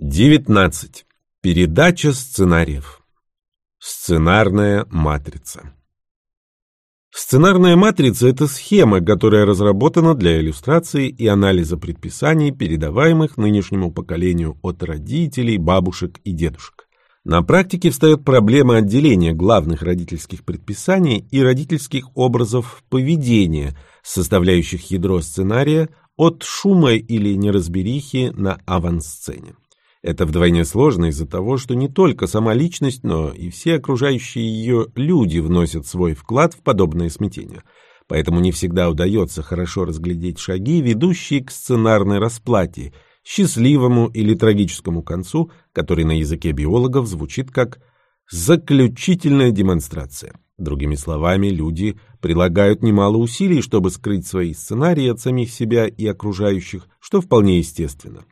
19. Передача сценариев. Сценарная матрица. Сценарная матрица – это схема, которая разработана для иллюстрации и анализа предписаний, передаваемых нынешнему поколению от родителей, бабушек и дедушек. На практике встает проблема отделения главных родительских предписаний и родительских образов поведения, составляющих ядро сценария, от шума или неразберихи на авансцене. Это вдвойне сложно из-за того, что не только сама личность, но и все окружающие ее люди вносят свой вклад в подобное смятение. Поэтому не всегда удается хорошо разглядеть шаги, ведущие к сценарной расплате, счастливому или трагическому концу, который на языке биологов звучит как «заключительная демонстрация». Другими словами, люди прилагают немало усилий, чтобы скрыть свои сценарии от самих себя и окружающих, что вполне естественно.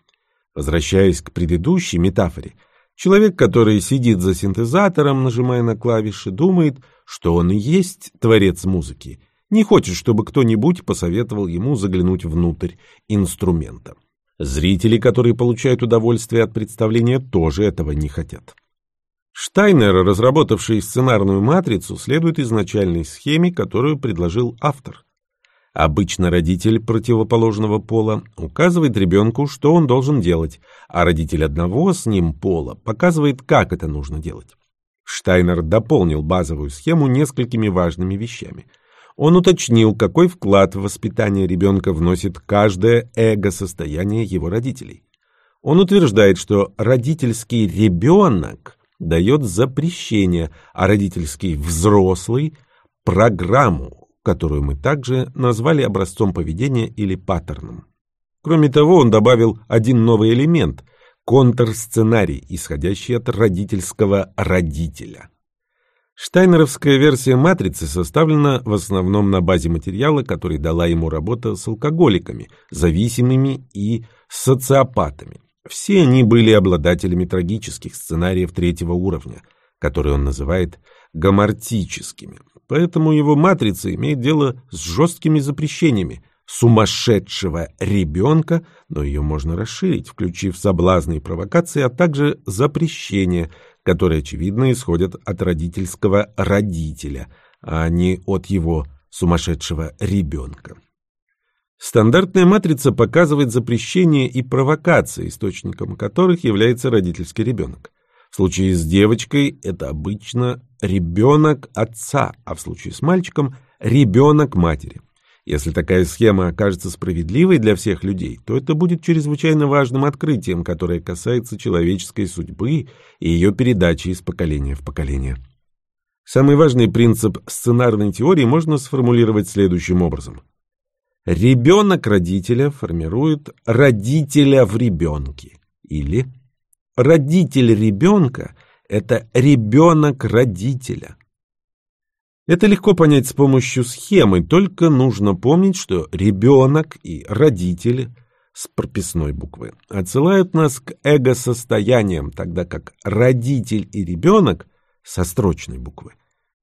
Возвращаясь к предыдущей метафоре, человек, который сидит за синтезатором, нажимая на клавиши, думает, что он и есть творец музыки, не хочет, чтобы кто-нибудь посоветовал ему заглянуть внутрь инструмента. Зрители, которые получают удовольствие от представления, тоже этого не хотят. Штайнер, разработавший сценарную матрицу, следует изначальной схеме, которую предложил автор. Обычно родитель противоположного пола указывает ребенку, что он должен делать, а родитель одного с ним пола показывает, как это нужно делать. Штайнер дополнил базовую схему несколькими важными вещами. Он уточнил, какой вклад в воспитание ребенка вносит каждое эго-состояние его родителей. Он утверждает, что родительский ребенок дает запрещение, а родительский взрослый – программу, которую мы также назвали образцом поведения или паттерном. Кроме того, он добавил один новый элемент – контрсценарий, исходящий от родительского родителя. Штайнеровская версия матрицы составлена в основном на базе материала, который дала ему работа с алкоголиками, зависимыми и социопатами. Все они были обладателями трагических сценариев третьего уровня, которые он называет гомортическими. Поэтому его матрица имеет дело с жесткими запрещениями сумасшедшего ребенка, но ее можно расширить, включив соблазны и провокации, а также запрещения, которые, очевидно, исходят от родительского родителя, а не от его сумасшедшего ребенка. Стандартная матрица показывает запрещения и провокации, источником которых является родительский ребенок. В случае с девочкой это обычно ребенок отца, а в случае с мальчиком – ребенок матери. Если такая схема окажется справедливой для всех людей, то это будет чрезвычайно важным открытием, которое касается человеческой судьбы и ее передачи из поколения в поколение. Самый важный принцип сценарной теории можно сформулировать следующим образом. Ребенок родителя формирует родителя в ребенке. Или родитель ребенка – это ребенок родителя. Это легко понять с помощью схемы, только нужно помнить, что ребенок и родители с прописной буквы отсылают нас к эго-состояниям, тогда как родитель и ребенок со строчной буквы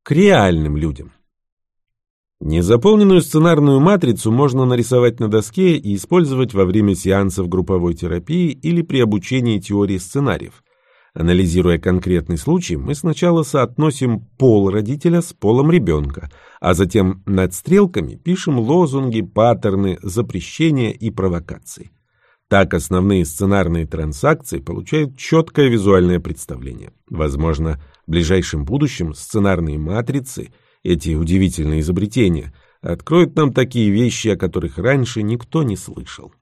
к реальным людям. Незаполненную сценарную матрицу можно нарисовать на доске и использовать во время сеансов групповой терапии или при обучении теории сценариев. Анализируя конкретный случай, мы сначала соотносим пол родителя с полом ребенка, а затем над стрелками пишем лозунги, паттерны, запрещения и провокации. Так основные сценарные транзакции получают четкое визуальное представление. Возможно, в ближайшем будущем сценарные матрицы – эти удивительные изобретения откроют нам такие вещи, о которых раньше никто не слышал.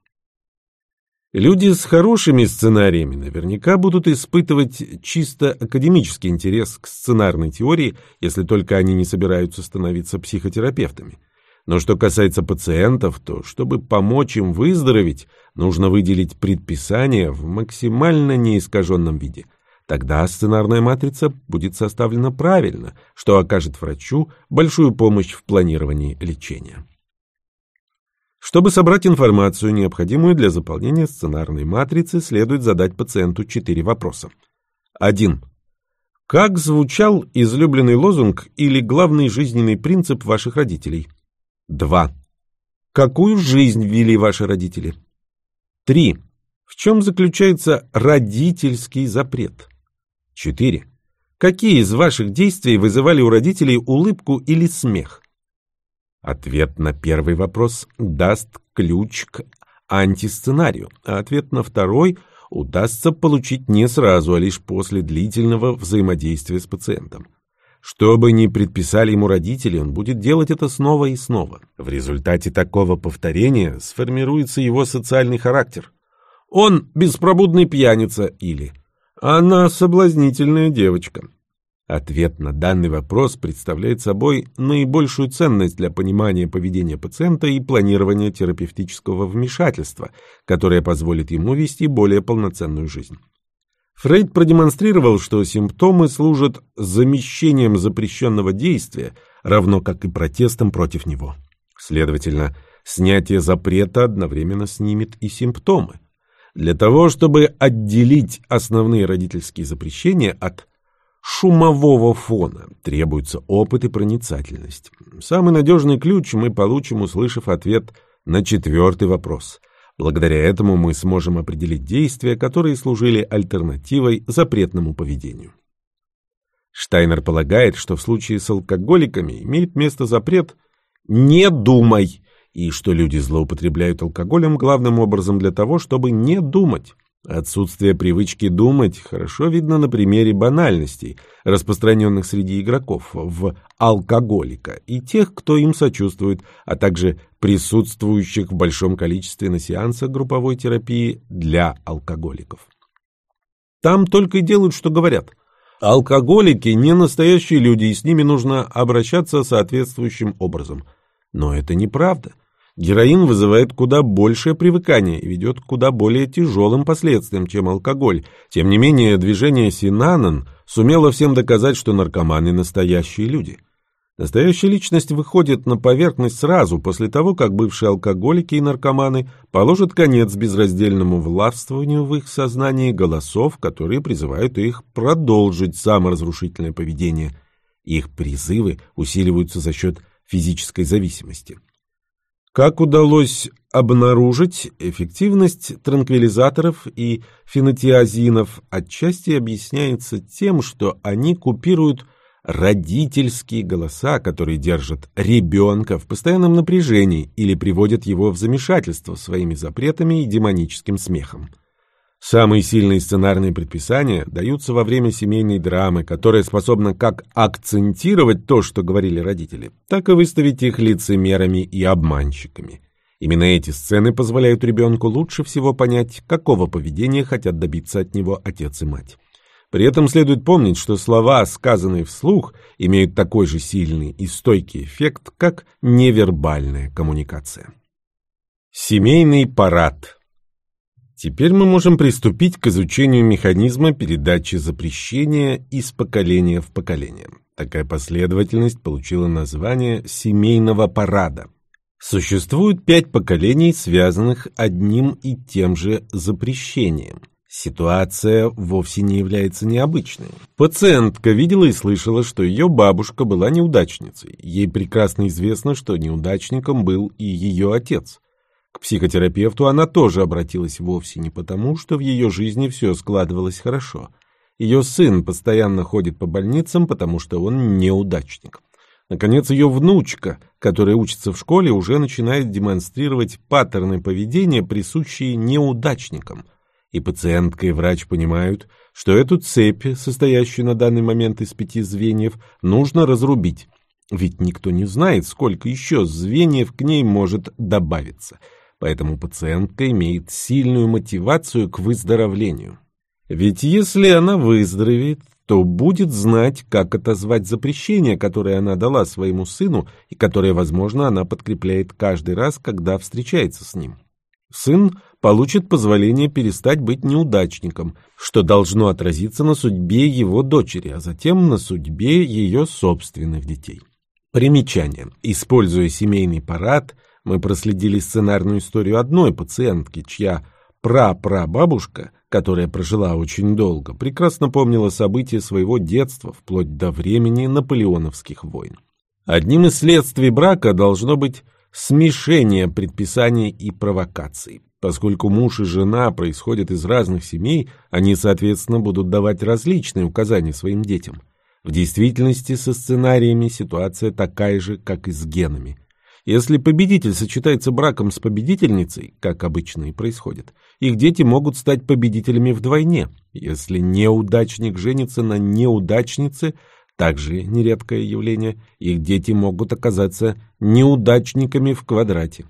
Люди с хорошими сценариями наверняка будут испытывать чисто академический интерес к сценарной теории, если только они не собираются становиться психотерапевтами. Но что касается пациентов, то чтобы помочь им выздороветь, нужно выделить предписание в максимально неискаженном виде – Тогда сценарная матрица будет составлена правильно, что окажет врачу большую помощь в планировании лечения. Чтобы собрать информацию, необходимую для заполнения сценарной матрицы, следует задать пациенту четыре вопроса. 1. Как звучал излюбленный лозунг или главный жизненный принцип ваших родителей? 2. Какую жизнь вели ваши родители? 3. В чем заключается родительский запрет? 4. Какие из ваших действий вызывали у родителей улыбку или смех? Ответ на первый вопрос даст ключ к антисценарию, а ответ на второй удастся получить не сразу, а лишь после длительного взаимодействия с пациентом. Что бы ни предписали ему родители, он будет делать это снова и снова. В результате такого повторения сформируется его социальный характер. Он беспробудный пьяница или она соблазнительная девочка. Ответ на данный вопрос представляет собой наибольшую ценность для понимания поведения пациента и планирования терапевтического вмешательства, которое позволит ему вести более полноценную жизнь. Фрейд продемонстрировал, что симптомы служат замещением запрещенного действия, равно как и протестом против него. Следовательно, снятие запрета одновременно снимет и симптомы. Для того, чтобы отделить основные родительские запрещения от шумового фона, требуется опыт и проницательность. Самый надежный ключ мы получим, услышав ответ на четвертый вопрос. Благодаря этому мы сможем определить действия, которые служили альтернативой запретному поведению. Штайнер полагает, что в случае с алкоголиками имеет место запрет «не думай», и что люди злоупотребляют алкоголем главным образом для того, чтобы не думать. Отсутствие привычки думать хорошо видно на примере банальностей, распространенных среди игроков в алкоголика и тех, кто им сочувствует, а также присутствующих в большом количестве на сеансах групповой терапии для алкоголиков. Там только и делают, что говорят. Алкоголики не настоящие люди, и с ними нужно обращаться соответствующим образом. Но это неправда. Героин вызывает куда большее привыкание и ведет к куда более тяжелым последствиям, чем алкоголь. Тем не менее, движение Синанан сумело всем доказать, что наркоманы – настоящие люди. Настоящая личность выходит на поверхность сразу после того, как бывшие алкоголики и наркоманы положат конец безраздельному властвованию в их сознании голосов, которые призывают их продолжить саморазрушительное поведение. Их призывы усиливаются за счет физической зависимости. Как удалось обнаружить, эффективность транквилизаторов и фенотиазинов отчасти объясняется тем, что они купируют родительские голоса, которые держат ребенка в постоянном напряжении или приводят его в замешательство своими запретами и демоническим смехом. Самые сильные сценарные предписания даются во время семейной драмы, которая способна как акцентировать то, что говорили родители, так и выставить их лицемерами и обманщиками. Именно эти сцены позволяют ребенку лучше всего понять, какого поведения хотят добиться от него отец и мать. При этом следует помнить, что слова, сказанные вслух, имеют такой же сильный и стойкий эффект, как невербальная коммуникация. Семейный парад Теперь мы можем приступить к изучению механизма передачи запрещения из поколения в поколение. Такая последовательность получила название семейного парада. Существует пять поколений, связанных одним и тем же запрещением. Ситуация вовсе не является необычной. Пациентка видела и слышала, что ее бабушка была неудачницей. Ей прекрасно известно, что неудачником был и ее отец. К психотерапевту она тоже обратилась вовсе не потому, что в ее жизни все складывалось хорошо. Ее сын постоянно ходит по больницам, потому что он неудачник. Наконец, ее внучка, которая учится в школе, уже начинает демонстрировать паттерны поведения, присущие неудачникам. И пациентка, и врач понимают, что эту цепь, состоящую на данный момент из пяти звеньев, нужно разрубить. Ведь никто не знает, сколько еще звеньев к ней может добавиться – поэтому пациентка имеет сильную мотивацию к выздоровлению. Ведь если она выздоровеет, то будет знать, как отозвать запрещение, которое она дала своему сыну и которое, возможно, она подкрепляет каждый раз, когда встречается с ним. Сын получит позволение перестать быть неудачником, что должно отразиться на судьбе его дочери, а затем на судьбе ее собственных детей. Примечание. Используя семейный парад – мы проследили сценарную историю одной пациентки, чья прапрабабушка, которая прожила очень долго, прекрасно помнила события своего детства вплоть до времени наполеоновских войн. Одним из следствий брака должно быть смешение предписаний и провокаций. Поскольку муж и жена происходят из разных семей, они, соответственно, будут давать различные указания своим детям. В действительности со сценариями ситуация такая же, как и с генами. Если победитель сочетается браком с победительницей, как обычно и происходит, их дети могут стать победителями вдвойне. Если неудачник женится на неудачнице, также нередкое явление, их дети могут оказаться неудачниками в квадрате.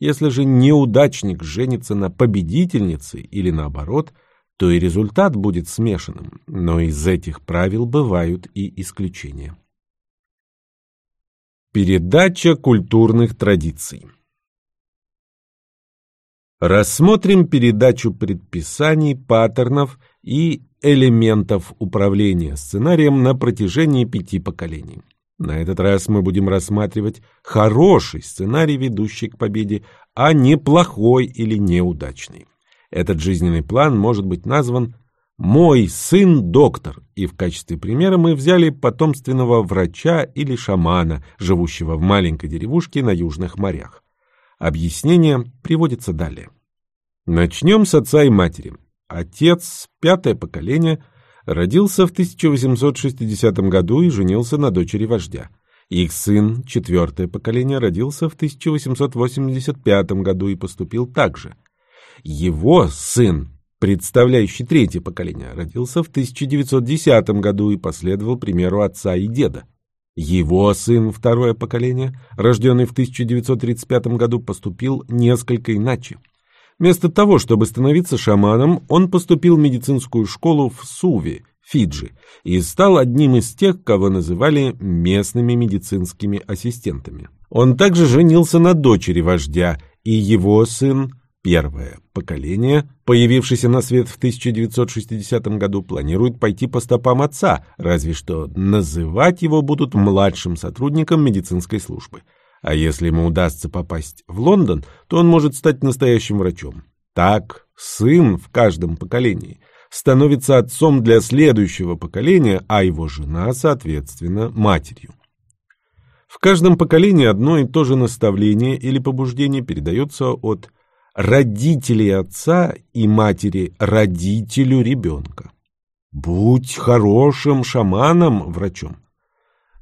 Если же неудачник женится на победительнице или наоборот – то и результат будет смешанным, но из этих правил бывают и исключения. Передача культурных традиций Рассмотрим передачу предписаний, паттернов и элементов управления сценарием на протяжении пяти поколений. На этот раз мы будем рассматривать хороший сценарий, ведущий к победе, а не плохой или неудачный. Этот жизненный план может быть назван «Мой сын доктор», и в качестве примера мы взяли потомственного врача или шамана, живущего в маленькой деревушке на южных морях. Объяснение приводится далее. Начнем с отца и матери. Отец, пятое поколение, родился в 1860 году и женился на дочери вождя. Их сын, четвертое поколение, родился в 1885 году и поступил так же. Его сын, представляющий третье поколение, родился в 1910 году и последовал примеру отца и деда. Его сын, второе поколение, рожденный в 1935 году, поступил несколько иначе. Вместо того, чтобы становиться шаманом, он поступил в медицинскую школу в Суве, Фиджи, и стал одним из тех, кого называли местными медицинскими ассистентами. Он также женился на дочери вождя, и его сын, Первое поколение, появившееся на свет в 1960 году, планирует пойти по стопам отца, разве что называть его будут младшим сотрудником медицинской службы. А если ему удастся попасть в Лондон, то он может стать настоящим врачом. Так, сын в каждом поколении становится отцом для следующего поколения, а его жена, соответственно, матерью. В каждом поколении одно и то же наставление или побуждение передается от родителей отца и матери родителю ребенка. Будь хорошим шаманом, врачом.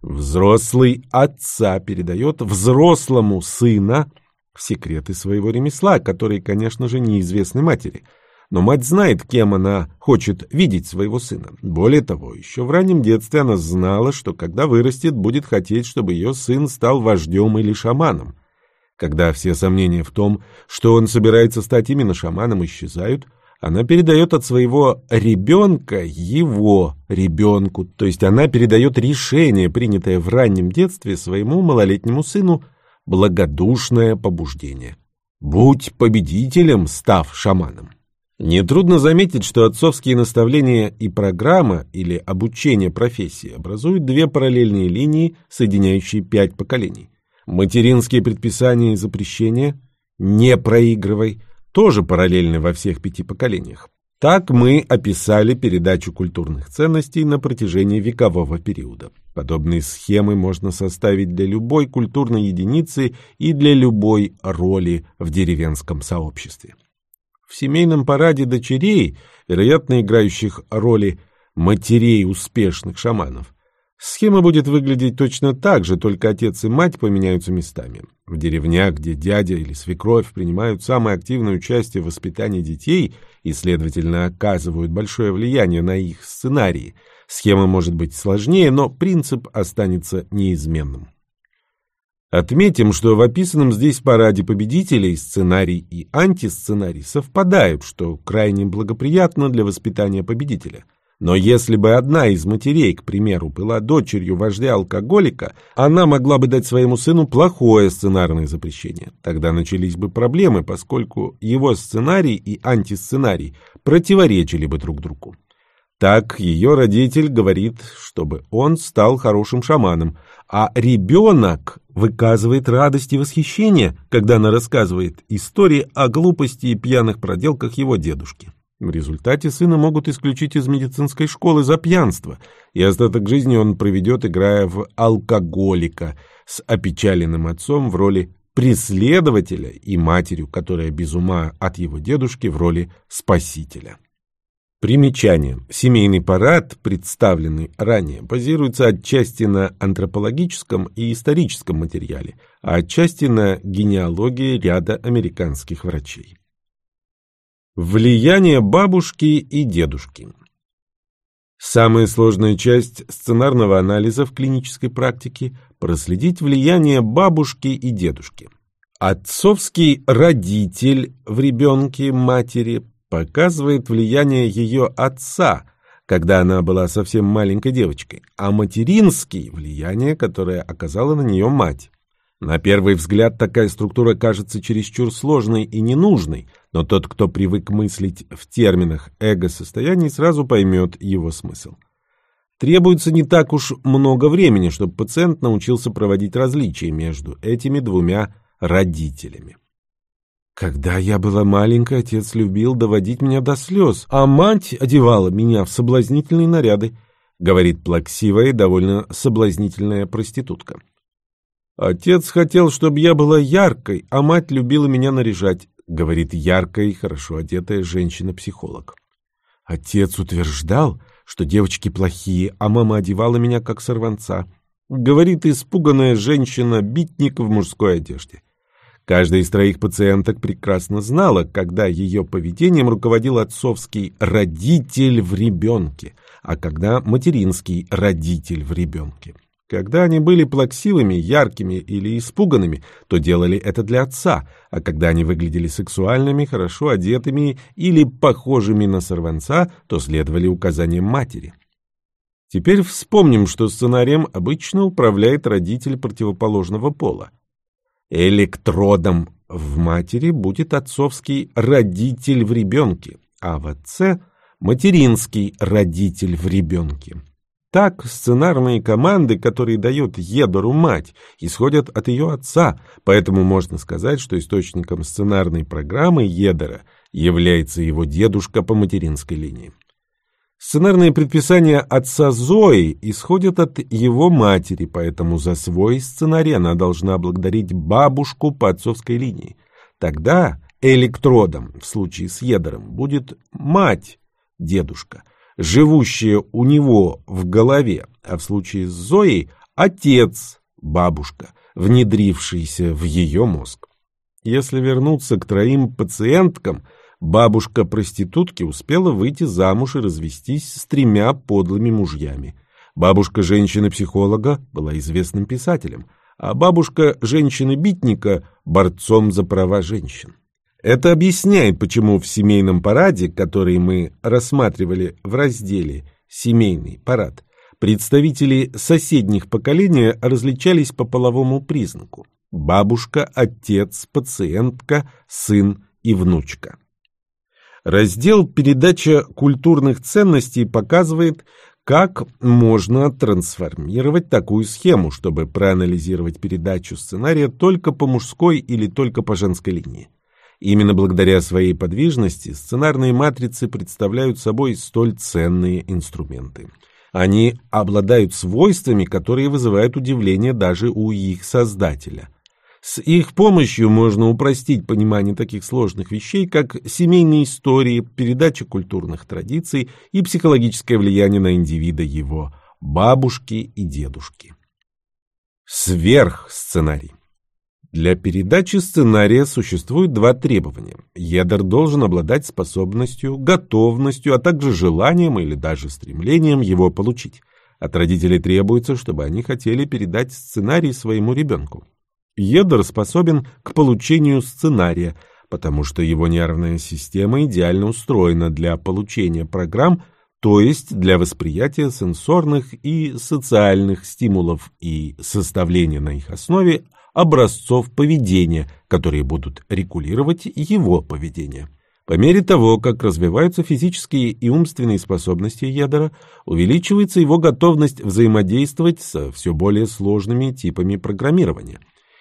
Взрослый отца передает взрослому сына секреты своего ремесла, которые, конечно же, неизвестны матери. Но мать знает, кем она хочет видеть своего сына. Более того, еще в раннем детстве она знала, что когда вырастет, будет хотеть, чтобы ее сын стал вождем или шаманом. Когда все сомнения в том, что он собирается стать именно шаманом, исчезают, она передает от своего ребенка его ребенку, то есть она передает решение, принятое в раннем детстве, своему малолетнему сыну, благодушное побуждение. «Будь победителем, став шаманом». Нетрудно заметить, что отцовские наставления и программа или обучение профессии образуют две параллельные линии, соединяющие пять поколений. Материнские предписания и запрещения «не проигрывай» тоже параллельны во всех пяти поколениях. Так мы описали передачу культурных ценностей на протяжении векового периода. Подобные схемы можно составить для любой культурной единицы и для любой роли в деревенском сообществе. В семейном параде дочерей, вероятно играющих роли матерей успешных шаманов, Схема будет выглядеть точно так же, только отец и мать поменяются местами. В деревнях, где дядя или свекровь принимают самое активное участие в воспитании детей и, следовательно, оказывают большое влияние на их сценарии, схема может быть сложнее, но принцип останется неизменным. Отметим, что в описанном здесь параде победителей сценарий и антисценарий совпадают, что крайне благоприятно для воспитания победителя – но если бы одна из матерей, к примеру, была дочерью вождя-алкоголика, она могла бы дать своему сыну плохое сценарное запрещение. Тогда начались бы проблемы, поскольку его сценарий и антисценарий противоречили бы друг другу. Так ее родитель говорит, чтобы он стал хорошим шаманом, а ребенок выказывает радость и восхищение, когда она рассказывает истории о глупости и пьяных проделках его дедушки. В результате сына могут исключить из медицинской школы за пьянство, и остаток жизни он проведет, играя в алкоголика с опечаленным отцом в роли преследователя и матерью, которая без ума от его дедушки в роли спасителя. Примечание. Семейный парад, представленный ранее, базируется отчасти на антропологическом и историческом материале, а отчасти на генеалогии ряда американских врачей. Влияние бабушки и дедушки. Самая сложная часть сценарного анализа в клинической практике – проследить влияние бабушки и дедушки. Отцовский родитель в ребенке матери показывает влияние ее отца, когда она была совсем маленькой девочкой, а материнский – влияние, которое оказала на нее мать. На первый взгляд такая структура кажется чересчур сложной и ненужной, но тот, кто привык мыслить в терминах эго-состояний, сразу поймет его смысл. Требуется не так уж много времени, чтобы пациент научился проводить различия между этими двумя родителями. Когда я была маленькой, отец любил доводить меня до слез, а мать одевала меня в соблазнительные наряды, говорит плаксивая и довольно соблазнительная проститутка. Отец хотел, чтобы я была яркой, а мать любила меня наряжать, говорит яркая и хорошо одетая женщина-психолог. Отец утверждал, что девочки плохие, а мама одевала меня как сорванца, говорит испуганная женщина-битник в мужской одежде. Каждая из троих пациенток прекрасно знала, когда ее поведением руководил отцовский родитель в ребенке, а когда материнский родитель в ребенке. Когда они были плаксивыми, яркими или испуганными, то делали это для отца, а когда они выглядели сексуальными, хорошо одетыми или похожими на сорванца, то следовали указаниям матери. Теперь вспомним, что сценарием обычно управляет родитель противоположного пола. Электродом в матери будет отцовский родитель в ребенке, а в отце – материнский родитель в ребенке. Так сценарные команды, которые дает Едору мать, исходят от ее отца, поэтому можно сказать, что источником сценарной программы Едора является его дедушка по материнской линии. Сценарные предписания отца Зои исходят от его матери, поэтому за свой сценарий она должна благодарить бабушку по отцовской линии. Тогда электродом, в случае с Едором, будет мать, дедушка – живущее у него в голове, а в случае с Зоей – отец, бабушка, внедрившийся в ее мозг. Если вернуться к троим пациенткам, бабушка проститутки успела выйти замуж и развестись с тремя подлыми мужьями. Бабушка женщины-психолога была известным писателем, а бабушка женщины-битника – борцом за права женщин. Это объясняет, почему в семейном параде, который мы рассматривали в разделе «Семейный парад», представители соседних поколений различались по половому признаку – бабушка, отец, пациентка, сын и внучка. Раздел «Передача культурных ценностей» показывает, как можно трансформировать такую схему, чтобы проанализировать передачу сценария только по мужской или только по женской линии. Именно благодаря своей подвижности сценарные матрицы представляют собой столь ценные инструменты. Они обладают свойствами, которые вызывают удивление даже у их создателя. С их помощью можно упростить понимание таких сложных вещей, как семейные истории, передача культурных традиций и психологическое влияние на индивида его бабушки и дедушки. Сверхсценарий для передачи сценария существует два требования. Едер должен обладать способностью, готовностью, а также желанием или даже стремлением его получить. От родителей требуется, чтобы они хотели передать сценарий своему ребенку. Едер способен к получению сценария, потому что его нервная система идеально устроена для получения программ, то есть для восприятия сенсорных и социальных стимулов и составления на их основе образцов поведения, которые будут регулировать его поведение. По мере того, как развиваются физические и умственные способности ядра, увеличивается его готовность взаимодействовать со все более сложными типами программирования.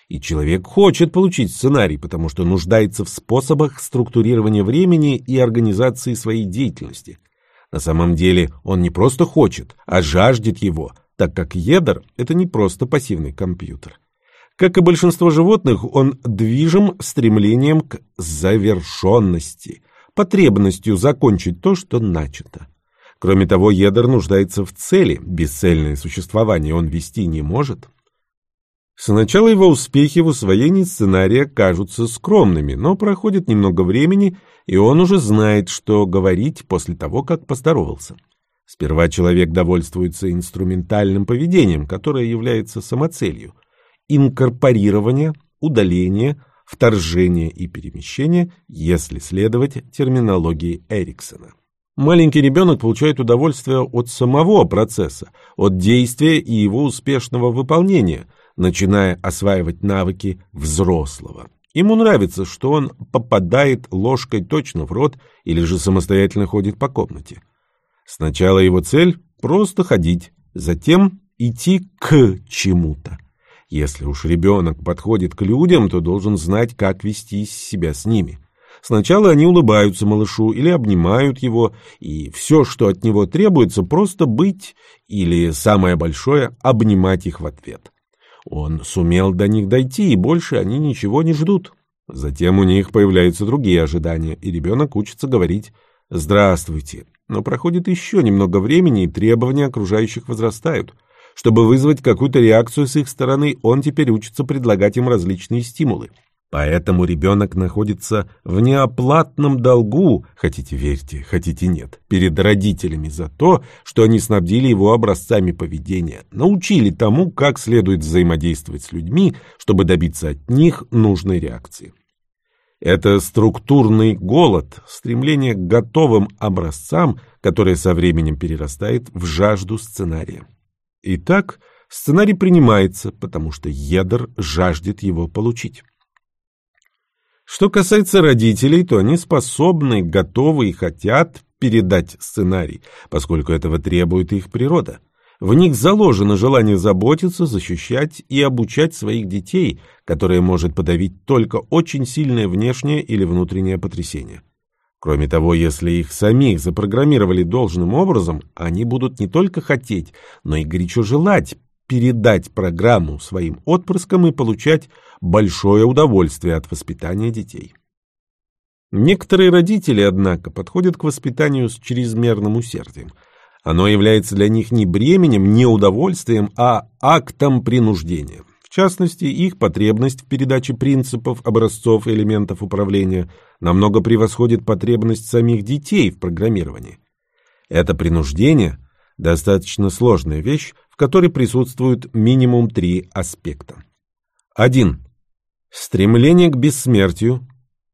И человек хочет получить сценарий, потому что нуждается в способах структурирования времени и организации своей деятельности. На самом деле он не просто хочет, а жаждет его, так как едр – это не просто пассивный компьютер. Как и большинство животных, он движим стремлением к завершенности, потребностью закончить то, что начато. Кроме того, едр нуждается в цели, бесцельное существование он вести не может. Сначала его успехи в усвоении сценария кажутся скромными, но проходит немного времени, и он уже знает, что говорить после того, как поздоровался. Сперва человек довольствуется инструментальным поведением, которое является самоцелью. Инкорпорирование, удаление, вторжение и перемещение, если следовать терминологии Эриксона. Маленький ребенок получает удовольствие от самого процесса, от действия и его успешного выполнения – начиная осваивать навыки взрослого. Ему нравится, что он попадает ложкой точно в рот или же самостоятельно ходит по комнате. Сначала его цель – просто ходить, затем идти к чему-то. Если уж ребенок подходит к людям, то должен знать, как вести себя с ними. Сначала они улыбаются малышу или обнимают его, и все, что от него требуется, просто быть или, самое большое, обнимать их в ответ. Он сумел до них дойти, и больше они ничего не ждут. Затем у них появляются другие ожидания, и ребенок учится говорить «здравствуйте». Но проходит еще немного времени, и требования окружающих возрастают. Чтобы вызвать какую-то реакцию с их стороны, он теперь учится предлагать им различные стимулы. Поэтому ребенок находится в неоплатном долгу, хотите верьте, хотите нет, перед родителями за то, что они снабдили его образцами поведения, научили тому, как следует взаимодействовать с людьми, чтобы добиться от них нужной реакции. Это структурный голод, стремление к готовым образцам, которое со временем перерастает в жажду сценария. Итак, сценарий принимается, потому что едр жаждет его получить. Что касается родителей, то они способны, готовы и хотят передать сценарий, поскольку этого требует их природа. В них заложено желание заботиться, защищать и обучать своих детей, которое может подавить только очень сильное внешнее или внутреннее потрясение. Кроме того, если их самих запрограммировали должным образом, они будут не только хотеть, но и горячо желать передать программу своим отпрыскам и получать большое удовольствие от воспитания детей. Некоторые родители, однако, подходят к воспитанию с чрезмерным усердием. Оно является для них не бременем, не удовольствием, а актом принуждения. В частности, их потребность в передаче принципов, образцов и элементов управления намного превосходит потребность самих детей в программировании. Это принуждение – достаточно сложная вещь, которой присутствуют минимум три аспекта. 1. Стремление к бессмертию.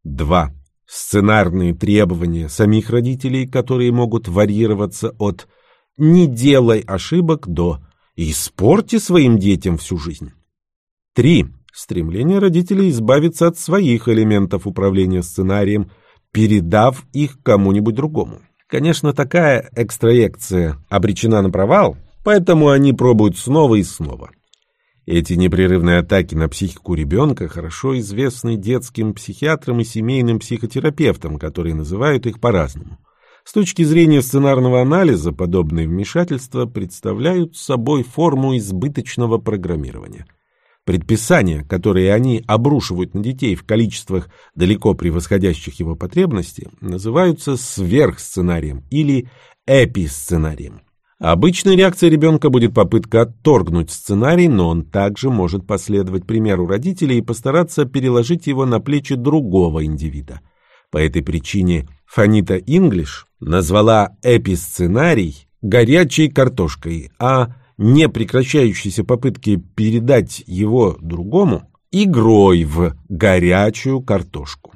2. Сценарные требования самих родителей, которые могут варьироваться от «не делай ошибок» до «испорти своим детям всю жизнь». 3. Стремление родителей избавиться от своих элементов управления сценарием, передав их кому-нибудь другому. Конечно, такая экстраекция обречена на провал, Поэтому они пробуют снова и снова. Эти непрерывные атаки на психику ребенка хорошо известны детским психиатрам и семейным психотерапевтам, которые называют их по-разному. С точки зрения сценарного анализа, подобные вмешательства представляют собой форму избыточного программирования. Предписания, которые они обрушивают на детей в количествах, далеко превосходящих его потребности, называются сверхсценарием или эписценарием. Обычной реакцией ребенка будет попытка отторгнуть сценарий, но он также может последовать примеру родителей и постараться переложить его на плечи другого индивида. По этой причине Фанита Инглиш назвала эписценарий горячей картошкой, а непрекращающиеся попытки передать его другому игрой в горячую картошку.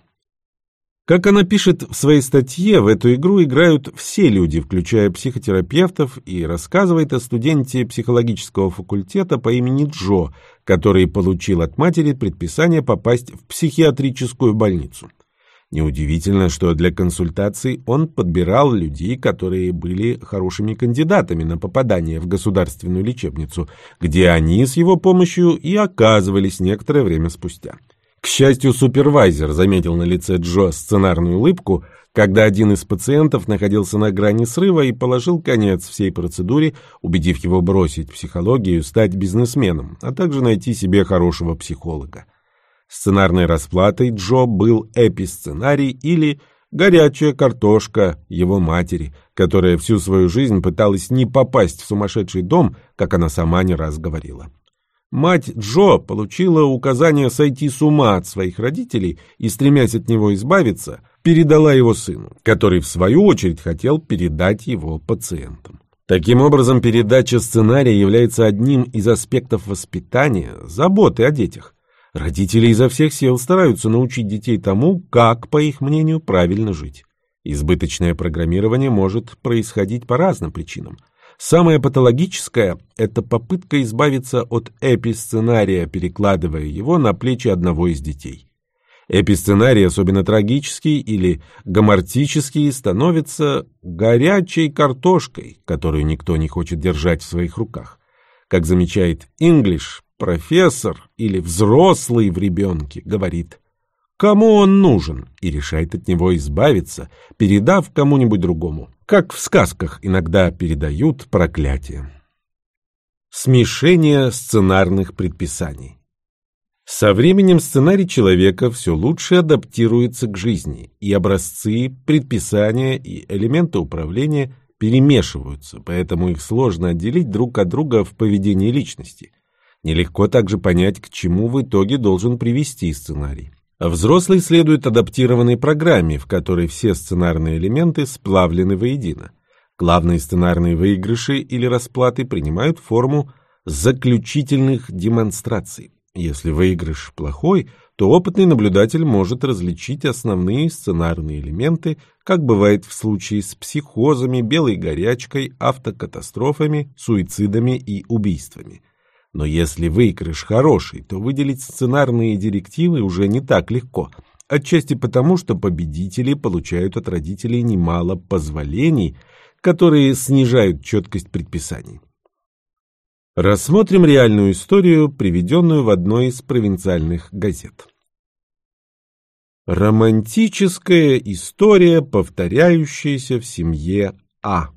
Как она пишет в своей статье, в эту игру играют все люди, включая психотерапевтов, и рассказывает о студенте психологического факультета по имени Джо, который получил от матери предписание попасть в психиатрическую больницу. Неудивительно, что для консультаций он подбирал людей, которые были хорошими кандидатами на попадание в государственную лечебницу, где они с его помощью и оказывались некоторое время спустя. К счастью, супервайзер заметил на лице Джо сценарную улыбку, когда один из пациентов находился на грани срыва и положил конец всей процедуре, убедив его бросить психологию, стать бизнесменом, а также найти себе хорошего психолога. Сценарной расплатой Джо был эписценарий или горячая картошка его матери, которая всю свою жизнь пыталась не попасть в сумасшедший дом, как она сама не раз говорила. Мать Джо получила указание сойти с ума от своих родителей и, стремясь от него избавиться, передала его сыну, который, в свою очередь, хотел передать его пациентам. Таким образом, передача сценария является одним из аспектов воспитания, заботы о детях. Родители изо всех сил стараются научить детей тому, как, по их мнению, правильно жить. Избыточное программирование может происходить по разным причинам. Самое патологическое – это попытка избавиться от эписценария, перекладывая его на плечи одного из детей. Эписценарий, особенно трагический или гомортический, становится горячей картошкой, которую никто не хочет держать в своих руках. Как замечает English, профессор или взрослый в ребенке говорит, кому он нужен, и решает от него избавиться, передав кому-нибудь другому как в сказках иногда передают проклятие. Смешение сценарных предписаний Со временем сценарий человека все лучше адаптируется к жизни, и образцы, предписания и элементы управления перемешиваются, поэтому их сложно отделить друг от друга в поведении личности. Нелегко также понять, к чему в итоге должен привести сценарий. Взрослый следует адаптированной программе, в которой все сценарные элементы сплавлены воедино. Главные сценарные выигрыши или расплаты принимают форму заключительных демонстраций. Если выигрыш плохой, то опытный наблюдатель может различить основные сценарные элементы, как бывает в случае с психозами, белой горячкой, автокатастрофами, суицидами и убийствами. Но если выигрыш хороший, то выделить сценарные директивы уже не так легко. Отчасти потому, что победители получают от родителей немало позволений, которые снижают четкость предписаний. Рассмотрим реальную историю, приведенную в одной из провинциальных газет. Романтическая история, повторяющаяся в семье А.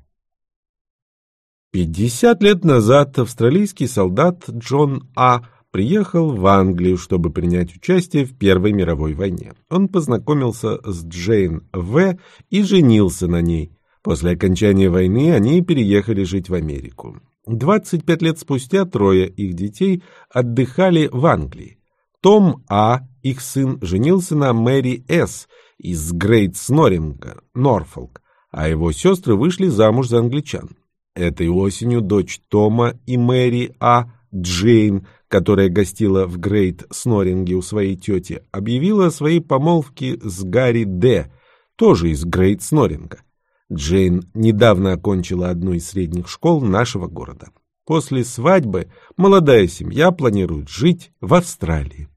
50 лет назад австралийский солдат Джон А. приехал в Англию, чтобы принять участие в Первой мировой войне. Он познакомился с Джейн В. и женился на ней. После окончания войны они переехали жить в Америку. 25 лет спустя трое их детей отдыхали в Англии. Том А., их сын, женился на Мэри С. из Грейт Сноринга, Норфолк, а его сестры вышли замуж за англичан. Этой осенью дочь Тома и Мэри А. Джейн, которая гостила в Грейт Сноринге у своей тети, объявила о своей помолвке с Гарри Д., тоже из Грейт Сноринга. Джейн недавно окончила одну из средних школ нашего города. После свадьбы молодая семья планирует жить в Австралии.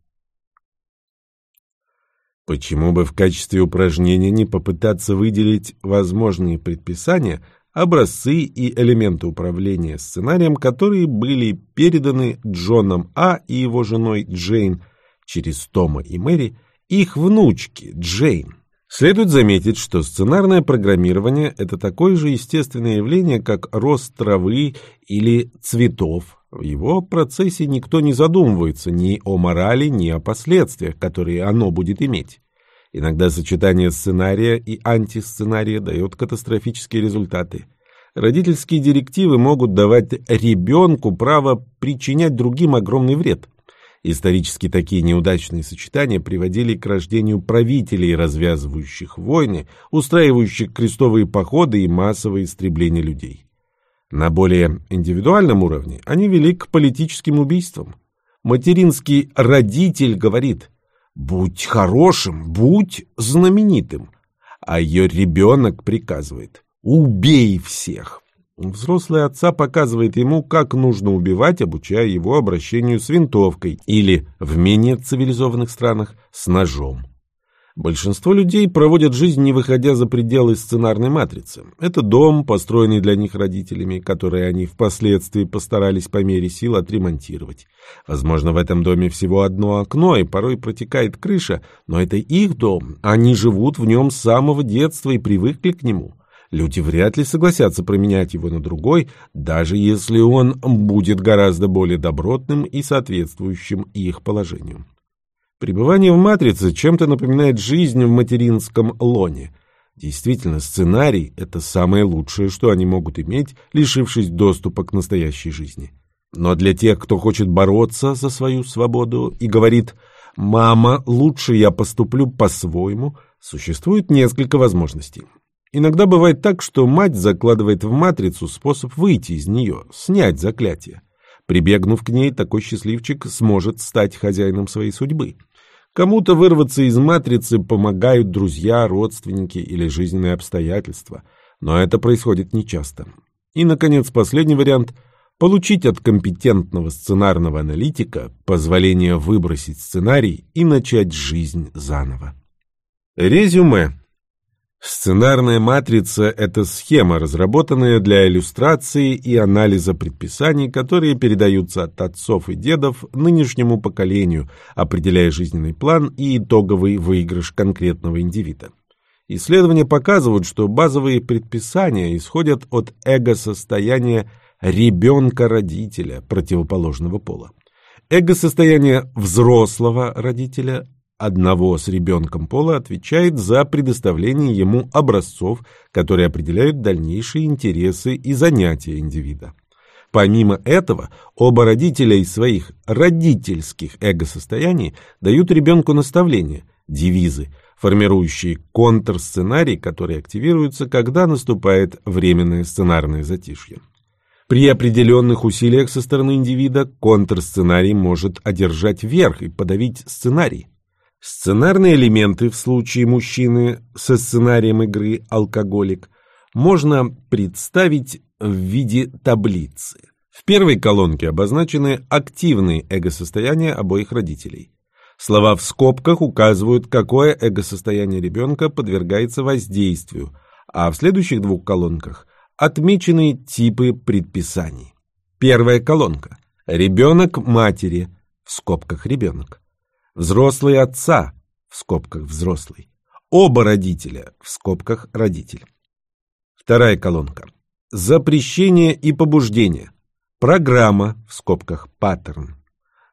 Почему бы в качестве упражнения не попытаться выделить возможные предписания – образцы и элементы управления сценарием, которые были переданы Джоном А. и его женой Джейн через Тома и Мэри, их внучке Джейн. Следует заметить, что сценарное программирование – это такое же естественное явление, как рост травы или цветов. В его процессе никто не задумывается ни о морали, ни о последствиях, которые оно будет иметь. Иногда сочетание сценария и антисценария дает катастрофические результаты. Родительские директивы могут давать ребенку право причинять другим огромный вред. Исторически такие неудачные сочетания приводили к рождению правителей, развязывающих войны, устраивающих крестовые походы и массовое истребление людей. На более индивидуальном уровне они вели к политическим убийствам. Материнский родитель говорит – Будь хорошим, будь знаменитым. А ее ребенок приказывает «Убей всех!». Взрослый отца показывает ему, как нужно убивать, обучая его обращению с винтовкой или, в менее цивилизованных странах, с ножом. Большинство людей проводят жизнь, не выходя за пределы сценарной матрицы. Это дом, построенный для них родителями, который они впоследствии постарались по мере сил отремонтировать. Возможно, в этом доме всего одно окно, и порой протекает крыша, но это их дом. Они живут в нем с самого детства и привыкли к нему. Люди вряд ли согласятся променять его на другой, даже если он будет гораздо более добротным и соответствующим их положению. Пребывание в матрице чем-то напоминает жизнь в материнском лоне. Действительно, сценарий – это самое лучшее, что они могут иметь, лишившись доступа к настоящей жизни. Но для тех, кто хочет бороться за свою свободу и говорит «мама, лучше я поступлю по-своему», существует несколько возможностей. Иногда бывает так, что мать закладывает в матрицу способ выйти из нее, снять заклятие. Прибегнув к ней, такой счастливчик сможет стать хозяином своей судьбы. Кому-то вырваться из матрицы помогают друзья, родственники или жизненные обстоятельства, но это происходит нечасто. И, наконец, последний вариант – получить от компетентного сценарного аналитика позволение выбросить сценарий и начать жизнь заново. Резюме. Сценарная матрица – это схема, разработанная для иллюстрации и анализа предписаний, которые передаются от отцов и дедов нынешнему поколению, определяя жизненный план и итоговый выигрыш конкретного индивида. Исследования показывают, что базовые предписания исходят от эго-состояния ребенка-родителя противоположного пола. Эго-состояние взрослого родителя одного с ребенком пола отвечает за предоставление ему образцов, которые определяют дальнейшие интересы и занятия индивида. Помимо этого, оба родителя из своих родительских эго-состояний дают ребенку наставления, девизы, формирующие контрсценарий, который активируется, когда наступает временное сценарное затишье. При определенных усилиях со стороны индивида контрсценарий может одержать верх и подавить сценарий. Сценарные элементы в случае мужчины со сценарием игры «Алкоголик» можно представить в виде таблицы. В первой колонке обозначены активные эго-состояния обоих родителей. Слова в скобках указывают, какое эго-состояние ребенка подвергается воздействию, а в следующих двух колонках отмечены типы предписаний. Первая колонка. Ребенок матери, в скобках ребенок. Взрослый отца, в скобках взрослый. Оба родителя, в скобках родитель. Вторая колонка. Запрещение и побуждение. Программа, в скобках паттерн.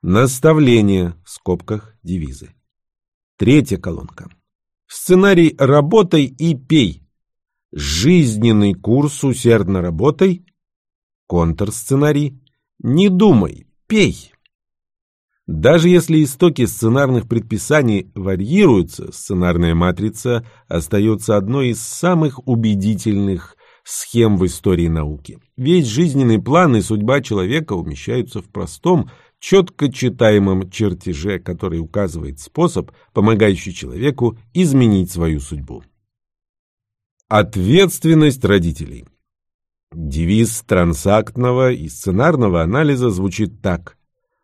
Наставление, в скобках девизы. Третья колонка. Сценарий «Работай и пей». Жизненный курс «Усердно работай». Контрсценарий «Не думай, пей». Даже если истоки сценарных предписаний варьируются, сценарная матрица остается одной из самых убедительных схем в истории науки. Весь жизненный план и судьба человека умещаются в простом, четко читаемом чертеже, который указывает способ, помогающий человеку изменить свою судьбу. Ответственность родителей Девиз трансактного и сценарного анализа звучит так –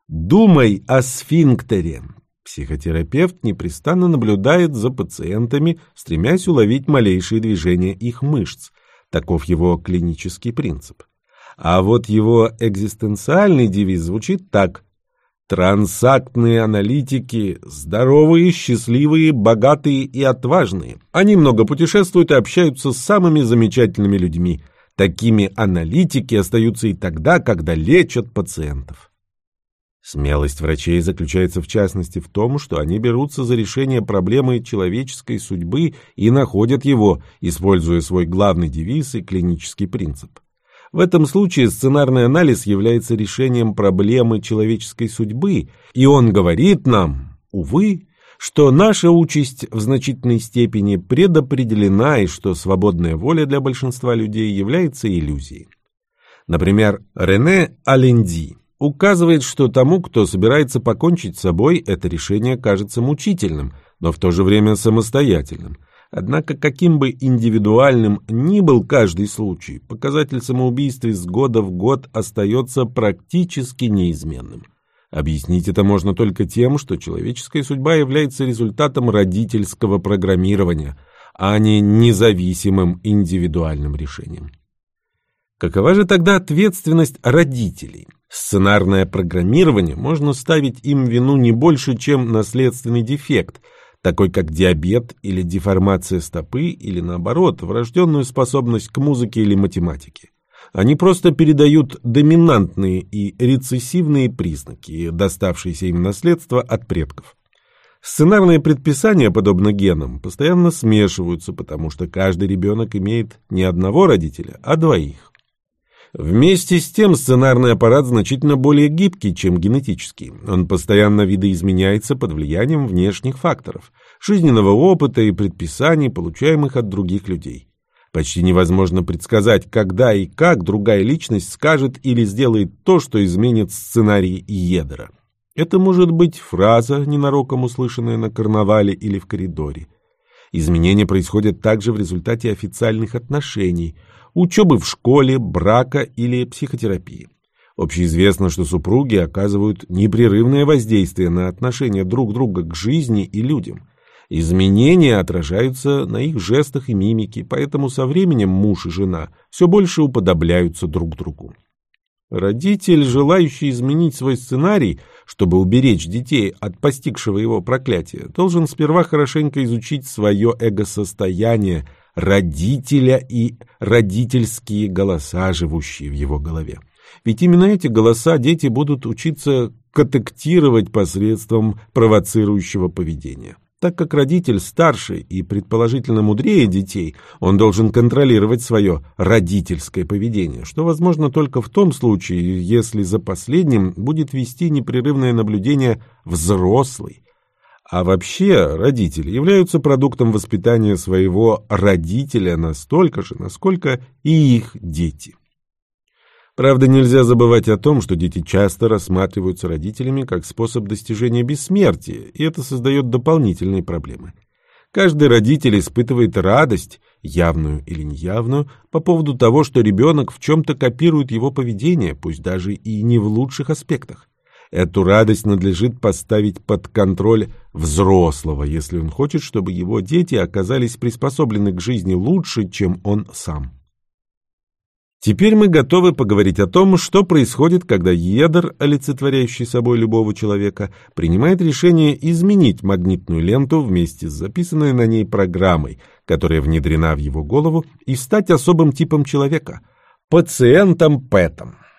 Думай о сфинктере. Психотерапевт непрестанно наблюдает за пациентами, стремясь уловить малейшие движения их мышц. Таков его клинический принцип. А вот его экзистенциальный девиз звучит так. Трансактные аналитики – здоровые, счастливые, богатые и отважные. Они много путешествуют и общаются с самыми замечательными людьми. Такими аналитики остаются и тогда, когда лечат пациентов. Смелость врачей заключается в частности в том, что они берутся за решение проблемы человеческой судьбы и находят его, используя свой главный девиз и клинический принцип. В этом случае сценарный анализ является решением проблемы человеческой судьбы, и он говорит нам, увы, что наша участь в значительной степени предопределена и что свободная воля для большинства людей является иллюзией. Например, Рене Аленди указывает, что тому, кто собирается покончить с собой, это решение кажется мучительным, но в то же время самостоятельным. Однако, каким бы индивидуальным ни был каждый случай, показатель самоубийства из года в год остается практически неизменным. Объяснить это можно только тем, что человеческая судьба является результатом родительского программирования, а не независимым индивидуальным решением. Какова же тогда ответственность родителей? Сценарное программирование можно ставить им вину не больше, чем наследственный дефект, такой как диабет или деформация стопы, или наоборот, врожденную способность к музыке или математике. Они просто передают доминантные и рецессивные признаки, доставшиеся им наследство от предков. Сценарные предписания, подобно генам, постоянно смешиваются, потому что каждый ребенок имеет не одного родителя, а двоих. Вместе с тем сценарный аппарат значительно более гибкий, чем генетический. Он постоянно видоизменяется под влиянием внешних факторов, жизненного опыта и предписаний, получаемых от других людей. Почти невозможно предсказать, когда и как другая личность скажет или сделает то, что изменит сценарий Едера. Это может быть фраза, ненароком услышанная на карнавале или в коридоре. Изменения происходят также в результате официальных отношений, учебы в школе, брака или психотерапии. Общеизвестно, что супруги оказывают непрерывное воздействие на отношения друг друга к жизни и людям. Изменения отражаются на их жестах и мимике, поэтому со временем муж и жена все больше уподобляются друг другу. Родитель, желающий изменить свой сценарий, чтобы уберечь детей от постигшего его проклятия, должен сперва хорошенько изучить свое эго-состояние родителя и родительские голоса, живущие в его голове. Ведь именно эти голоса дети будут учиться котектировать посредством провоцирующего поведения. Так как родитель старше и предположительно мудрее детей, он должен контролировать свое родительское поведение, что возможно только в том случае, если за последним будет вести непрерывное наблюдение взрослый. А вообще родители являются продуктом воспитания своего родителя настолько же, насколько и их дети. Правда, нельзя забывать о том, что дети часто рассматриваются родителями как способ достижения бессмертия, и это создает дополнительные проблемы. Каждый родитель испытывает радость, явную или неявную, по поводу того, что ребенок в чем-то копирует его поведение, пусть даже и не в лучших аспектах. Эту радость надлежит поставить под контроль взрослого, если он хочет, чтобы его дети оказались приспособлены к жизни лучше, чем он сам. Теперь мы готовы поговорить о том, что происходит, когда едр, олицетворяющий собой любого человека, принимает решение изменить магнитную ленту вместе с записанной на ней программой, которая внедрена в его голову, и стать особым типом человека – пациентом Пэтом.